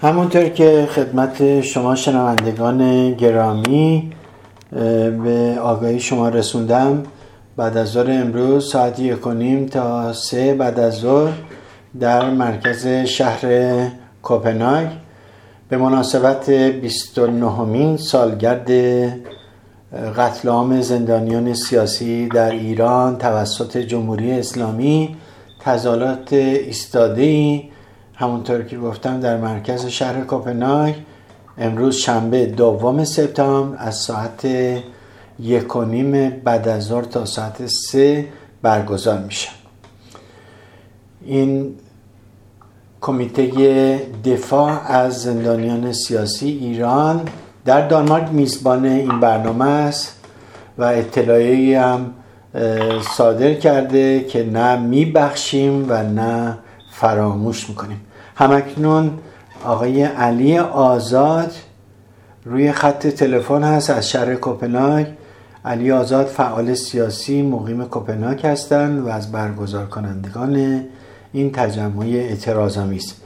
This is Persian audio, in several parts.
همونطور که خدمت شما شنوندگان گرامی به آگاهی شما رسوندم بعد از ظهر امروز ساعت کنیم تا سه بعد از ظهر در مرکز شهر کوپنهاگ به مناسبت 29مین سالگرد قتل عام زندانیان سیاسی در ایران توسط جمهوری اسلامی تظاهرات ایستاده همونطور که گفتم در مرکز شهر کوپنهاگ امروز شنبه دوم سپتامبر از ساعت یک و نیم بعد از ظهر تا ساعت سه برگزار میشه. این کمیته دفاع از زندانیان سیاسی ایران در دانمارک میزبان این برنامه است و اطلاعی هم صادر کرده که نه میبخشیم و نه فراموش می‌کنیم. همکنون آقای علی آزاد روی خط تلفن هست از شهر کوپنهاگ. علی آزاد فعال سیاسی مقیم کوپنهاگ هستند و از برگزار کنندگان این تجمع اعتراض است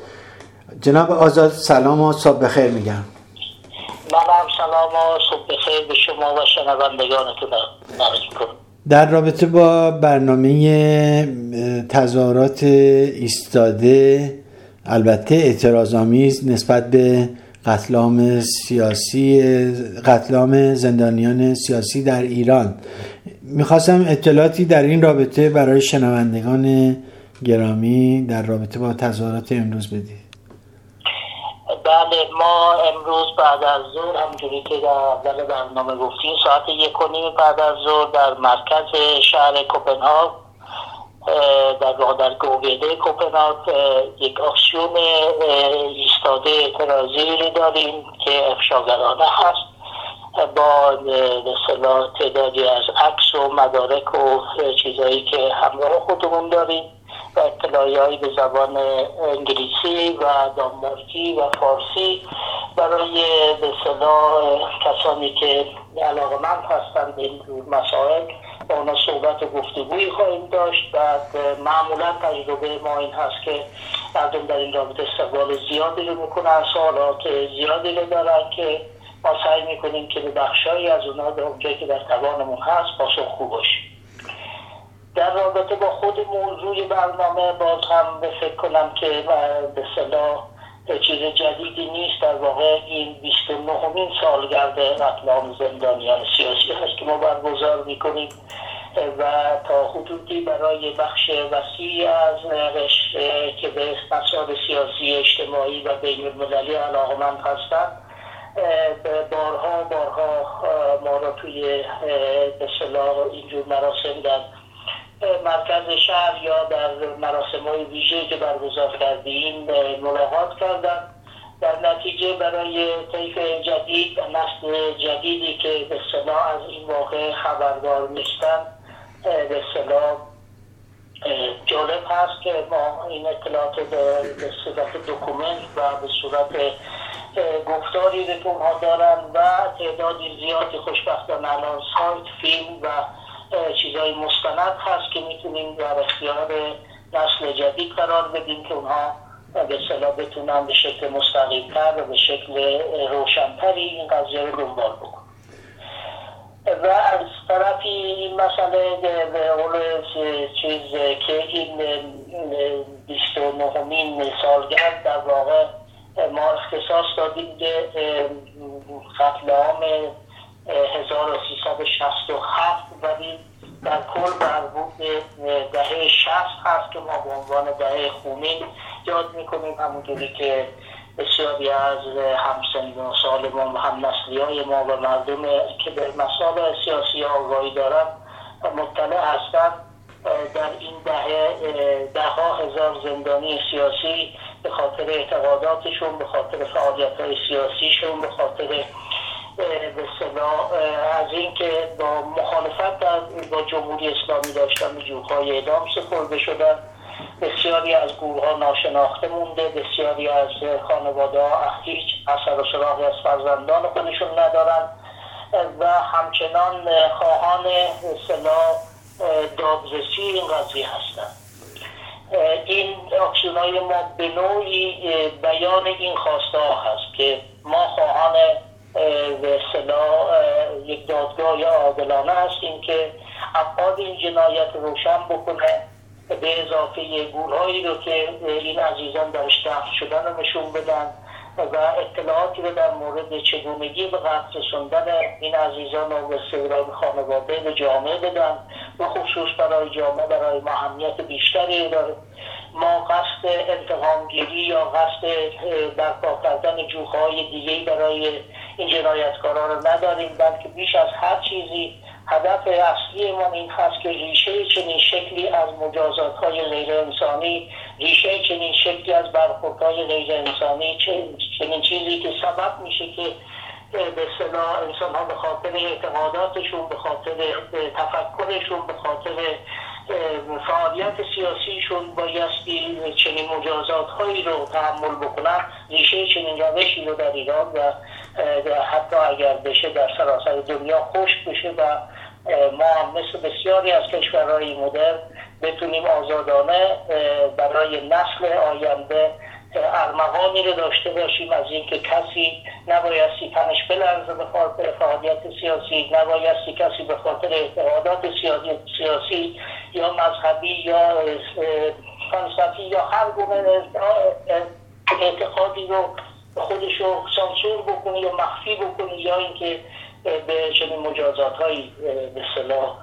جناب آزاد سلام و صبح بخیر میگم. منم سلام و صبح بخیر به شما و شنوندگانتون در رابطه با برنامه تظاهرات ایستاده البته اعتراض آمیز نسبت به قتلام سیاسی قتلام زندانیان سیاسی در ایران. می‌خواستم اطلاعاتی در این رابطه برای شنوندگان گرامی در رابطه با تظاهرات امروز بدید. بله ما امروز بعد از ظهر همجوری که در اول برنامه گفتیم ساعت یک و نیم بعد از ظهر در مرکز شهر کوپنهاگ در واقع در گوگده کوپنهاگ یک آکسیون ایستاده اعتراضی داریم که افشاگرانه هست. با به تعدادی از عکس و مدارک و چیزهایی که همراه خودمون داریم و اطلاعی به زبان انگلیسی و دانمارکی و فارسی برای به کسانی که علاقه من هستند به این مسائل با اونا صحبت و گفتگویی خواهیم داشت. بعد معمولا تجربه ما این هست که مردم در این رابطه استقبال زیادی رو می‌کنن سوالات زیادی رو دارن که ما سعی می‌کنیم که به بخشهایی از اونها به اونجایی که در توانمون هست پاسخ خوب باشیم. در رابطه با خود موضوع برنامه باز هم فکر کنم که به صلاح چیز جدیدی نیست. در واقع این 29 مین سالگرد قتل زندانیان سیاسی هست که ما برگزار می‌کنیم و تا حدودی برای بخش وسیعی از که به مسائل سیاسی اجتماعی و بین المللی علاقمند هستند بارها بارها ما را توی به صلاح اینجور مراسم در مرکز شهر یا در مراسم های ویژه که برگزار کردیم ملاقات کردن. در نتیجه برای طیف جدید و نسل جدیدی که به صلاح از این واقع خبردار نیستن به صلاح جالب هست که ما این اطلاعات به صورت دکومنت و به صورت گفتاری به ها دارن و تعدادی زیادی خوشبختانه الان سایت فیلم و چیزهای مستند هست که می‌تونیم در اختیار نسل جدید قرار بدیم که اونها به صلاح بتونن به شکل مستقیمتر و به شکل روشنتری این قضیه رو دنبال بکن و از طرفی این مسئله به اول چیز که این 29 سالگرد در واقع ما اختصاص دادیم به قتل عام 1367 ولی در کل مربوط به دهه 60 هست که ما به عنوان دهه خونین یاد می‌کنیم. همونجوری که بسیاری از همسن و سال ما و هم های ما و مردم که به مسائل سیاسی آگاهی دارن مطلع هستند در این دهه ده ها هزار زندانی سیاسی به خاطر اعتقاداتشون به خاطر فعالیت های سیاسیشون به خاطر به از اینکه با مخالفت با جمهوری اسلامی داشتن به جوخهای اعدام سپرده شدن. بسیاری از گروه ها ناشناخته مونده بسیاری از خانواده ها هیچ اثر و سراغی از فرزندان خودشون ندارن. و همچنان خواهان اصطلاح دادرسی این قضیه هستند این اکسیون ما به نوعی بیان این خواسته هست که ما خواهان به اصطلاح یک دادگاه عادلانه هستیم که ابعاد این جنایت روشن بکنه. به اضافه گورهایی رو که این عزیزان درش دفت شدن رو نشون بدن و اطلاعاتی رو در مورد چگونگی به قتل رسوندن این عزیزان و به خانواده به جامعه بدن. و خصوص برای جامعه برای محمیت بیشتری داره. ما قصد انتقامگیری یا قصد برپا کردن جوخهای دیگه برای این جنایتکاران رو نداریم بلکه بیش از هر چیزی هدف اصلی ما این هست که ریشه چنین شکلی از مجازات های غیر انسانی ریشه چنین شکلی از برخورد های غیر انسانی چنین چیزی که سبب میشه که به صلاح انسان ها به خاطر اعتقاداتشون به خاطر تفکرشون به خاطر فعالیت سیاسیشون بایستی چنین مجازات هایی رو تحمل بکنن ریشه چنین روشی رو در ایران و حتی اگر بشه در سراسر دنیا خوش بشه و ما مثل بسیاری از کشورهای مدرن بتونیم آزادانه برای نسل آینده ارمغانی رو داشته باشیم از اینکه کسی نبایستی تنش بلرزه به خاطر فعالیت سیاسی نبایستی کسی به خاطر اعتقادات سیاسی یا مذهبی یا فلسفی یا هر گونه اعتقادی رو خودش رو سانسور بکنه یا مخفی بکنه یا اینکه به چنین مجازات هایی به صلاح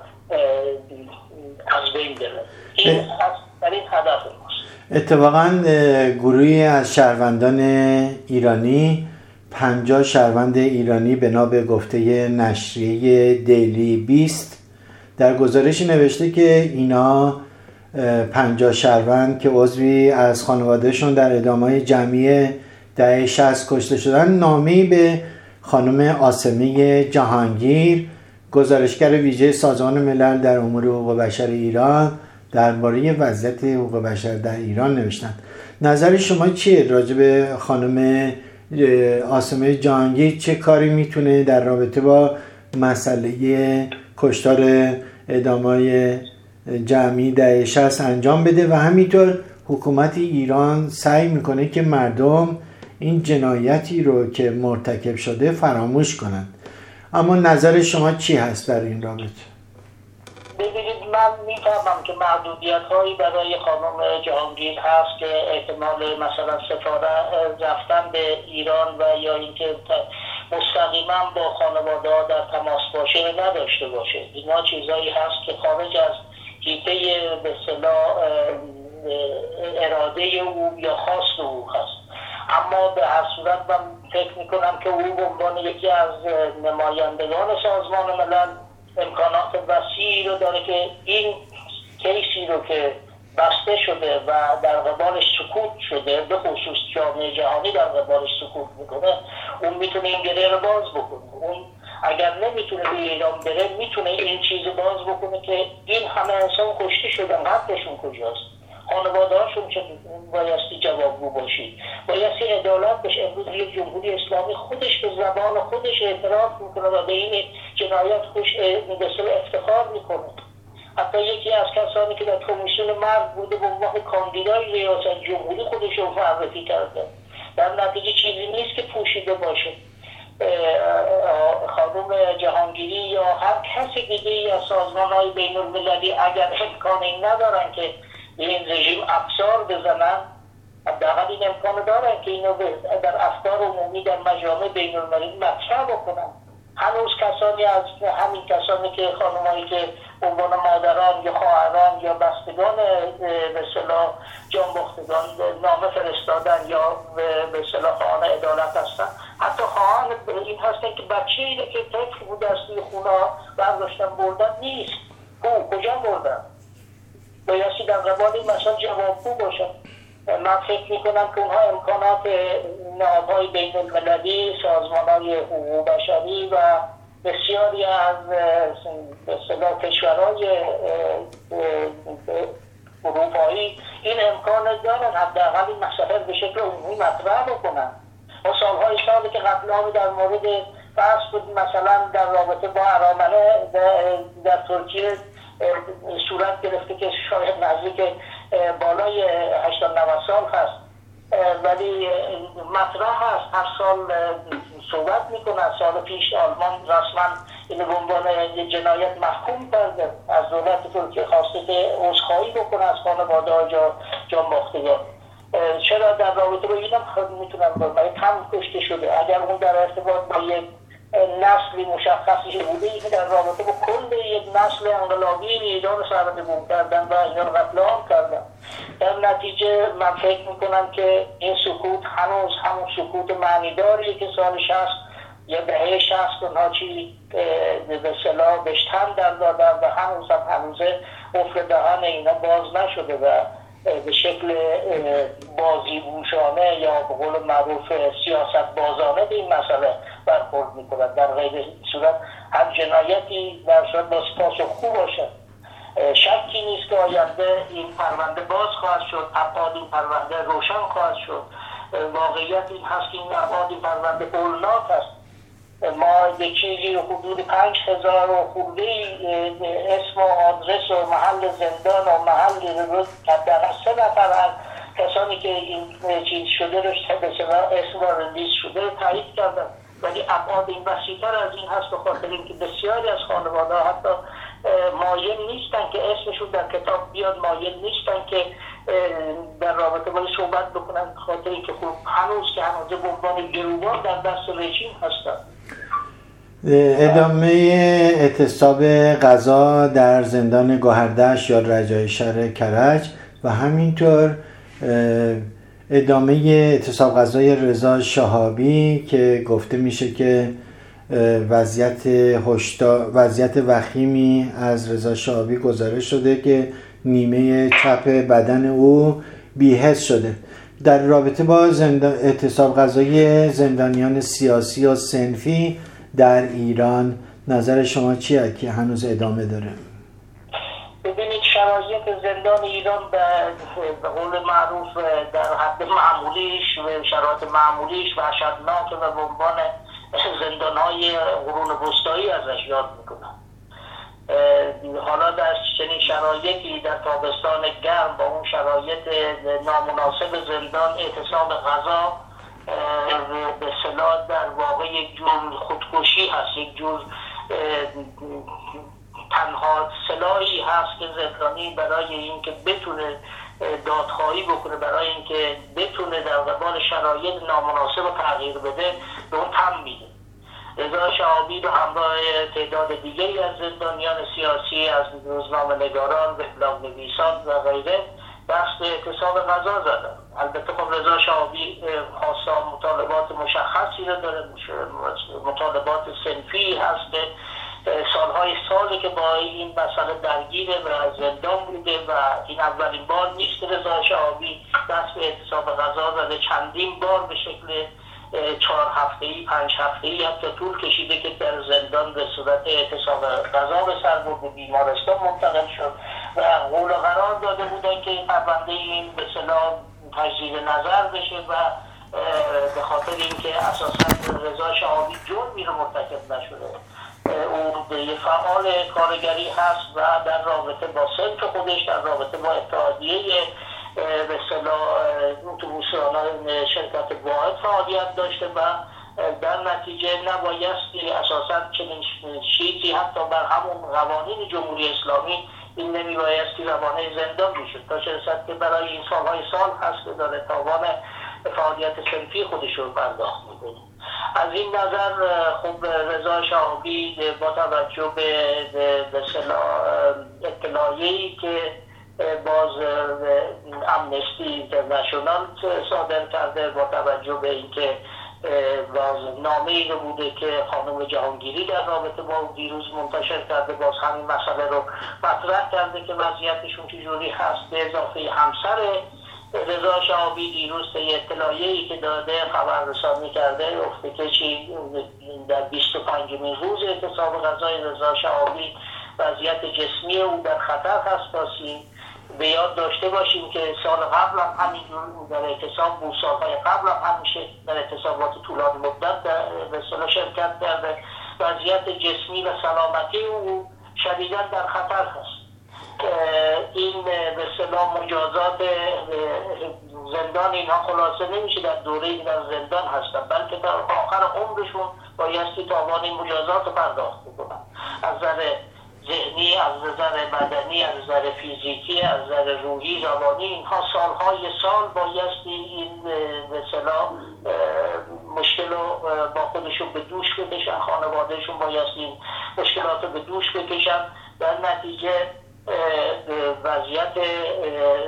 از بین بره. این در این هدف اتفاقا گروهی از شهروندان ایرانی پنجاه شهروند ایرانی بنا به گفته نشریه دیلی بیست در گزارشی نوشته که اینا پنجاه شهروند که عضوی از خانوادهشون در ادامه جمعی دهه شست کشته شدن نامی به خانم آسمی جهانگیر گزارشگر ویژه سازمان ملل در امور حقوق بشر ایران درباره وضعیت حقوق بشر در ایران نوشتن. نظر شما چیه؟ راجع به خانم آسمه جهانگیر چه کاری می‌تونه در رابطه با مسئله کشتار ادامای جمعی در شست انجام بده و همینطور حکومت ایران سعی می‌کنه که مردم این جنایتی رو که مرتکب شده فراموش کنند. اما نظر شما چی هست در این رابطه؟ ببینید من می‌فهمم که محدودیت هایی برای خانم جهانگیر هست که احتمال مثلا سفاره رفتن به ایران و یا اینکه مستقیما با خانواده ها در تماس باشه نداشته باشه. اینا چیزهایی هست که خارج از حیطه به صلاح اراده او یا خواست او هست. اما به هر صورت من فکر می‌کنم که او به عنوان یکی از نمایندگان سازمان ملل امکانات وسیعی رو داره که این کیسی رو که بسته شده و در قبالش سکوت شده به خصوص جامعه جهانی در قبالش سکوت می‌کنه اون می‌تونه این گره رو باز بکنه. اون اگر نمی‌تونه به ایران بره می‌تونه این چیز باز بکنه که این همه انسان کشته شدن حقشون کجاست؟ خانواده هاشون چه بایستی جوابگو باشید. بایستی عدالت بشه امروز یک جمهوری اسلامی خودش به زبان خودش اعتراف می‌کنه و به این جنایت خوش افتخار می‌کنه. حتی یکی از کسانی که در کمیسیون مرد بوده به عنوان کاندیدای ریاست جمهوری خودش رو معرفی کرده. در نتیجه چیزی نیست که پوشیده باشه. خانوم جهانگیری یا هر کسی دیگه از سازمان های بین المللی اگر امکان این ندارن که این رژیم افسار بزنن. حداقل این امکان دارن که اینو در افکار عمومی در مجامع بین المللی مطرح بکنن. هنوز کسانی از همین کسانی که خانمایی که عنوان مادران یا خواهران یا بستگان به صلاح جانبختگان نامه فرستادن یا به صلاح خواهان عدالت هستن. حتی خواهان این هستن که بچه اینه که طفل بود از خونه برداشتن بردن نیست. او کجا بردن؟ بایستی در قبال این مثلا جوابگو باشن من فکر می‌کنم که اونها امکانات نهادهای بین المللی سازمان های حقوق بشری و بسیاری از صدا کشورهای اروپایی این امکان دارن. حداقل این مسئله به شکل عمومی مطرح بکنن. و سالهای سالی که قبل در مورد فرض بود مثلا در رابطه با ارامنه در ترکیه صورت گرفته که شاید نزدیک بالای 80 90 سال هست. ولی مطرح هست هر سال صحبت می‌کنن سال پیش آلمان رسما این به جنایت محکوم کرده. از دولت ترکیه خواسته که عذرخواهی بکنه از خانواده ها جا, جا باختگان. چرا در رابطه با اینم می‌تونم بگم. کم کشته شده. اگر اون در ارتباط با یک نسلی مشخصی بوده که در رابطه با کل یک نسل انقلابی میدان سرنگون کردن و اینا رو قتل کردن. در نتیجه من فکر می‌کنم که این سکوت هنوز همون سکوت معنیداریه که سال شست یا دهه شست اونها چی به صلاح بشتن در دادن و هنوز هم هنوزه افر دهان اینا باز نشده و به شکل بازی بوشانه یا به قول معروف سیاست بازانه به این مسئله برخورد می‌کنند در غیر صورت هر جنایتی در صورت با خوب باشد شکی نیست که آینده این پرونده باز خواهد شد ابعاد این پرونده روشن خواهد شد. واقعیت این هست که این ابعاد این پرونده اولناک هست. یک چیزی حدود پنج هزار و خورده اسم و آدرس و محل زندان و محل حداقل سه نفر کسانی که این چیز شده رو اسم و رلیز شده تایید کردن. ولی ابعاد این وسیعتر از این هست به خاطر اینکه بسیاری از خانواده حتی مایل نیستن که اسمشون در کتاب بیاد مایل نیستن که در رابطه با صحبت بکنن خاطر اینکه خوب هنوز که هنوز به عنوان گروبان در دست رژیم هستن. ادامه اعتصاب غذا در زندان گوهردش یا رجای شهر کرج و همینطور ادامه اعتصاب غذای رضا شهابی که گفته میشه که وضعیت هشتا وضعیت وخیمی از رضا شهابی گزارش شده که نیمه چپ بدن او بیهست شده. در رابطه با زندان اعتصاب غذای زندانیان سیاسی و سنفی در ایران نظر شما چیه که هنوز ادامه داره؟ ببینید شرایط زندان ایران به قول معروف در حد معمولیش و شرایط معمولیش وحشتناک و به عنوان زندان های قرون بستایی ازش یاد می‌کنن. حالا در چنین شرایطی در تابستان گرم با اون شرایط نامناسب زندان اعتصاب غذا به صلاح در واقع یک جور خودکشی هست یک جور تنها سلاحی هست که زندانی برای اینکه بتونه دادخواهی بکنه برای اینکه بتونه در قبال شرایط نامناسب و تغییر بده به اون تم میده رضا شعابی به همراه تعداد دیگری از زندانیان سیاسی از روزنامه نگاران وبلاگ نویسان و غیره دست به اعتصاب غذا زدن. البته خب رضا شعابی خاصا مطالبات مشخصی رو داره مطالبات سنفی هست که سالهای سالی که با این مسئله درگیره و زندان بوده و این اولین بار نیست رضا شعابی دست به اعتصاب غذا زده. چندین بار به شکل چهار هفته ای پنج هفته ای حتی طول کشیده که در زندان به صورت اعتصاب غذا به سر برد بیمارستان منتقل شد و قول قرار داده بودن که پرونده این به تجدید نظر بشه و به خاطر اینکه اساسا رضا شهابی جرمی رو مرتکب نشده. او یه فعال کارگری هست و در رابطه با سلک خودش در رابطه با اتحادیه به اتوبوسرانان شرکت واحد فعالیت داشته و در نتیجه نبایستی اساسا چنین چیزی حتی بر همون قوانین جمهوری اسلامی این نمیبایستی روانه زندان می‌شد. تا رسد که برای این سالهای سال هست که داره تاوان فعالیت سنفی خودش رو پرداخت می‌کنه. از این نظر خب رضا شاهبی با توجه به اطلاعیه‌ای که باز امنستی اینترنشنال صادر کرده با توجه به اینکه نامه ای رو بوده که خانم جهانگیری در رابطه با دیروز منتشر کرده باز همین مسئله رو مطرح کرده که وضعیتشون چجوری هست. به اضافه همسر رضا شعبی دیروز طی اطلاعیه که داده خبررسانی کرده افته که چی؟ در 25 روز اعتصاب غذای رضا شعبی وضعیت جسمی او در خطر هست. تاسی به یاد داشته باشیم که سال قبل هم همینجور در اعتصاب سالهای قبل هم همیشه در اعتصابات طولانی مدت صلاح شرکت کرده وضعیت جسمی و سلامتی او شدیدا در خطر هست. این به مجازات زندان اینها خلاصه نمیشه در دوره این در زندان هستن بلکه در آخر عمرشون بایستی تاوان این مجازات رو پرداخت بکنن. از نظر ذهنی از نظر بدنی از نظر فیزیکی از نظر روحی روانی اینها سالهای سال بایستی این به مشکل رو با خودشون به دوش بکشن خانوادهشون بایستی مشکلات رو به دوش بکشن. در نتیجه وضعیت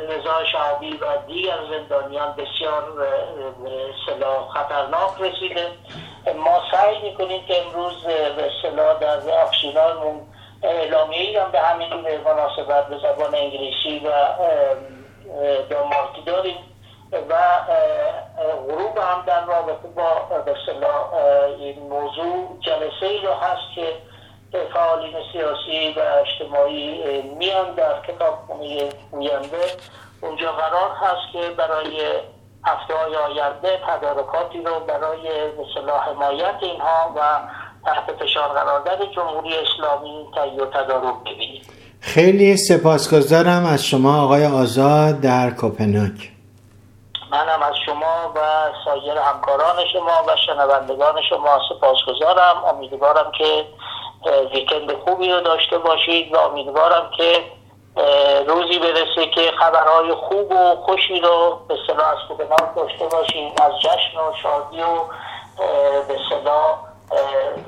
رضا شعبی و دیگر زندانیان بسیار سلاح خطرناک رسیده. ما سعی می‌کنیم که امروز به صلاح در افشینانمون اعلامیه هم به همین مناسبت به زبان انگلیسی و دانمارکی داریم و غروب هم در رابطه با این موضوع جلسه ای رو هست که فعالین سیاسی و اجتماعی میان در کتابخونه گوینده اونجا قرار هست که برای هفته های آینده تدارکاتی رو برای مثلا حمایت اینها و تحت فشار قرار جمهوری اسلامی تهیه و تدارک ببینیم. خیلی سپاسگزارم از شما آقای آزاد در کوپنهاگ منم از شما و سایر همکاران شما و شنوندگان شما سپاسگزارم. امیدوارم که ویکند خوبی رو داشته باشید و امیدوارم که روزی برسه که خبرهای خوب و خوشی رو به صلاح از کوپنهاگ داشته باشید از جشن و شادی و به صلاح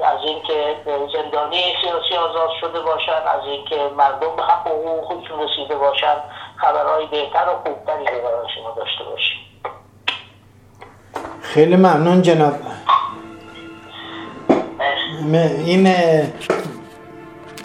از اینکه زندانی سیاسی آزاد شده باشن از اینکه مردم به حق و خودشون رسیده باشن خبرهای بهتر و خوبتری برای شما داشته باشیم. خیلی ممنون جناب. این